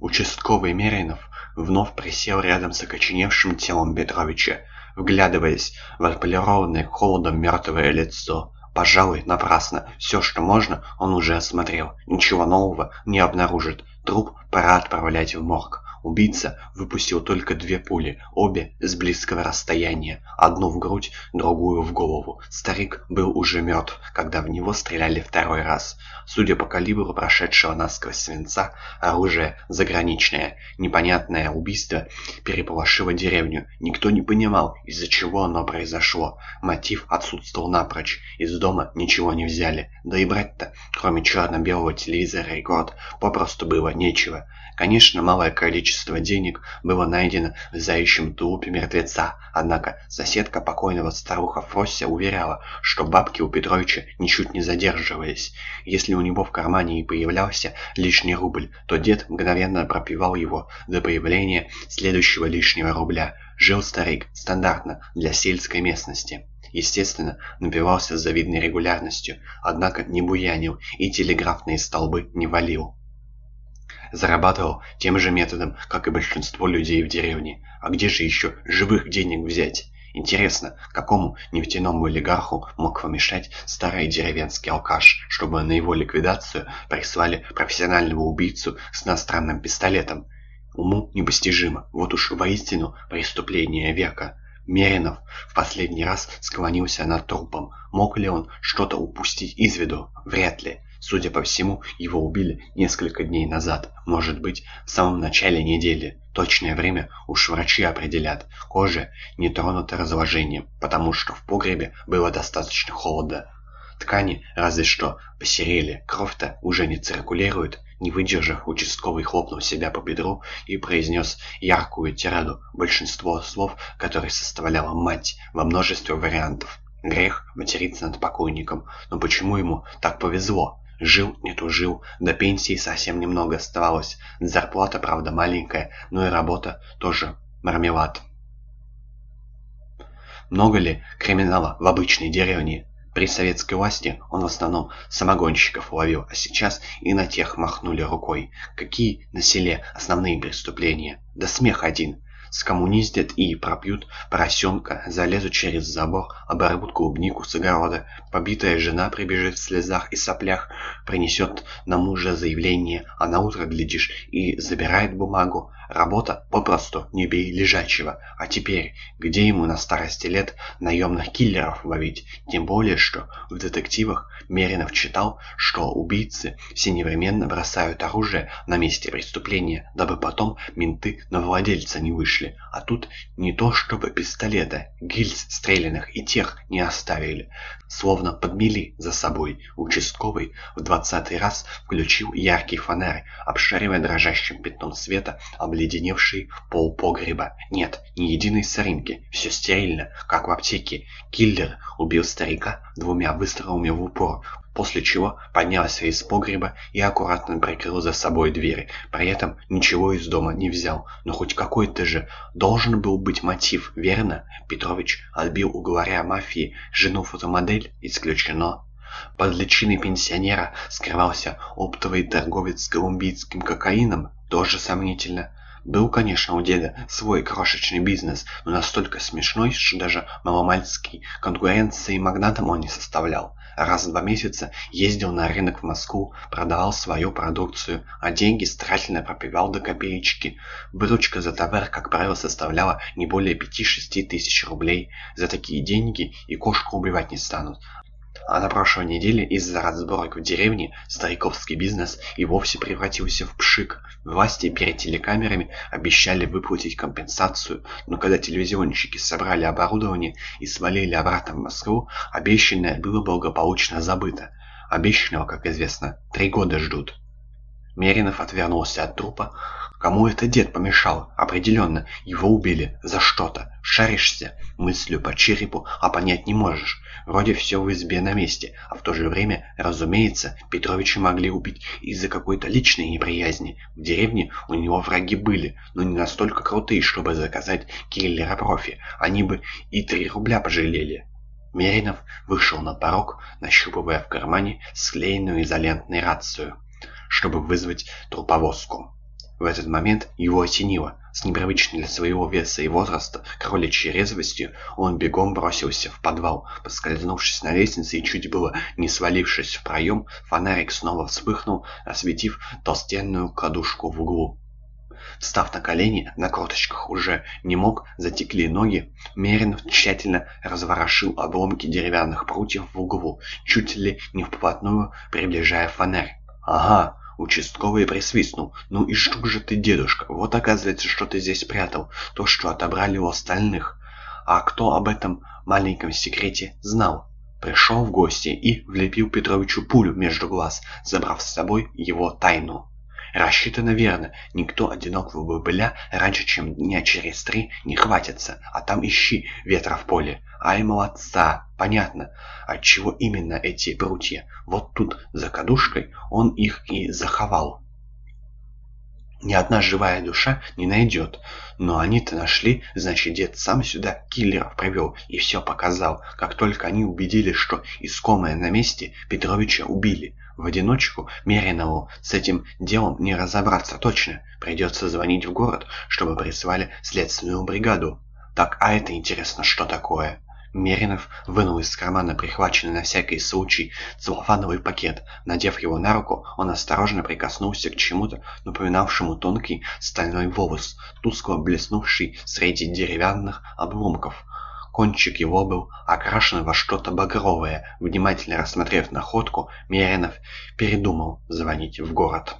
Участковый Меринов вновь присел рядом с окоченевшим телом Петровича, вглядываясь в отполированное холодом мертвое лицо. Пожалуй, напрасно. Все, что можно, он уже осмотрел. Ничего нового не обнаружит. Труп пора отправлять в морг. Убийца выпустил только две пули, обе с близкого расстояния, одну в грудь, другую в голову. Старик был уже мертв, когда в него стреляли второй раз. Судя по калибру прошедшего насквозь свинца, оружие заграничное. Непонятное убийство переполошило деревню. Никто не понимал, из-за чего оно произошло. Мотив отсутствовал напрочь. Из дома ничего не взяли. Да и брать-то, кроме черно-белого телевизора и год, попросту было нечего. Конечно, малое количество денег было найдено в заячьем тулупе мертвеца, однако соседка покойного старуха Фрося уверяла, что бабки у Петровича ничуть не задерживались. Если у него в кармане и появлялся лишний рубль, то дед мгновенно пропивал его до появления следующего лишнего рубля. Жил старик стандартно для сельской местности. Естественно, напивался с завидной регулярностью, однако не буянил и телеграфные столбы не валил. Зарабатывал тем же методом, как и большинство людей в деревне. А где же еще живых денег взять? Интересно, какому нефтяному олигарху мог помешать старый деревенский алкаш, чтобы на его ликвидацию прислали профессионального убийцу с иностранным пистолетом? Уму непостижимо, вот уж воистину преступление века. Меринов в последний раз склонился над трупом. Мог ли он что-то упустить из виду? Вряд ли. Судя по всему, его убили несколько дней назад, может быть, в самом начале недели. Точное время уж врачи определят. Кожа не тронута разложением, потому что в погребе было достаточно холода. Ткани разве что посерели, кровь-то уже не циркулирует. Не выдержав, участковый хлопнул себя по бедру и произнес яркую тираду, большинство слов, которые составляла мать, во множестве вариантов. Грех материться над покойником, но почему ему так повезло? Жил, не тужил, до пенсии совсем немного оставалось. Зарплата, правда, маленькая, но и работа тоже мармелад. Много ли криминала в обычной деревне? При советской власти он в основном самогонщиков ловил, а сейчас и на тех махнули рукой. Какие на селе основные преступления? Да смех один. Скоммуниздят и пропьют поросенка, залезут через забор, оборвут клубнику с огорода. Побитая жена прибежит в слезах и соплях, принесет на мужа заявление, а на утро глядишь и забирает бумагу. Работа попросту не бей лежачего. А теперь, где ему на старости лет наемных киллеров ловить? Тем более, что в детективах Меринов читал, что убийцы все непременно бросают оружие на месте преступления, дабы потом менты на владельца не вышли. А тут не то чтобы пистолета, гильз стрелянных и тех не оставили. Словно подмели за собой. Участковый в двадцатый раз включил яркий фонарь, обшаривая дрожащим пятном света обледеневший пол погреба. Нет, ни единой соринки, все стерильно, как в аптеке. Киллер убил старика двумя выстрелами в упор, после чего поднялся из погреба и аккуратно прикрыл за собой дверь. При этом ничего из дома не взял. Но хоть какой-то же должен был быть мотив, верно? Петрович отбил у главаря мафии жену фотомодель, исключено. Под личиной пенсионера скрывался оптовый торговец с колумбийским кокаином, тоже сомнительно. Был, конечно, у деда свой крошечный бизнес, но настолько смешной, что даже маломальский конкуренции магнатам он не составлял. Раз в два месяца ездил на рынок в Москву, продавал свою продукцию, а деньги старательно пропивал до копеечки. Выручка за товар, как правило, составляла не более 5-6 тысяч рублей. За такие деньги и кошку убивать не станут. А на прошлой неделе из-за разборок в деревне стариковский бизнес и вовсе превратился в пшик. Власти перед телекамерами обещали выплатить компенсацию, но когда телевизионщики собрали оборудование и свалили обратно в Москву, обещанное было благополучно забыто. Обещанного, как известно, три года ждут. Меринов отвернулся от трупа, Кому это дед помешал? Определенно, его убили за что-то. Шаришься мыслью по черепу, а понять не можешь. Вроде все в избе на месте, а в то же время, разумеется, Петровича могли убить из-за какой-то личной неприязни. В деревне у него враги были, но не настолько крутые, чтобы заказать киллера-профи. Они бы и три рубля пожалели. Меринов вышел на порог, нащупывая в кармане склеенную изолентной рацию, чтобы вызвать труповозку. В этот момент его осенило. С непривычной для своего веса и возраста кроличьей резвостью он бегом бросился в подвал. Поскользнувшись на лестнице и чуть было не свалившись в проем, фонарик снова вспыхнул, осветив толстенную кадушку в углу. Встав на колени, на корточках уже не мог, затекли ноги, Меринов тщательно разворошил обломки деревянных прутьев в углу, чуть ли не вплотную приближая фонарь. «Ага!» Участковый присвистнул. «Ну и что же ты, дедушка? Вот оказывается, что ты здесь прятал. То, что отобрали у остальных. А кто об этом маленьком секрете знал?» Пришел в гости и влепил Петровичу пулю между глаз, забрав с собой его тайну. Рассчитано верно. Никто одинокого бобыля раньше, чем дня через три, не хватится. А там ищи ветра в поле. Ай, молодца. Понятно, отчего именно эти прутья. Вот тут, за кадушкой, он их и заховал. Ни одна живая душа не найдет. Но они-то нашли, значит, дед сам сюда киллеров привел и все показал. Как только они убедились, что искомое на месте, Петровича убили. В одиночку Меринову с этим делом не разобраться точно. Придется звонить в город, чтобы прислали следственную бригаду. Так, а это интересно, что такое? Меринов вынул из кармана прихваченный на всякий случай целлофановый пакет. Надев его на руку, он осторожно прикоснулся к чему-то, напоминавшему тонкий стальной волос, тускло блеснувший среди деревянных обломков. Кончик его был окрашен во что-то багровое. Внимательно рассмотрев находку, Меринов передумал звонить в город.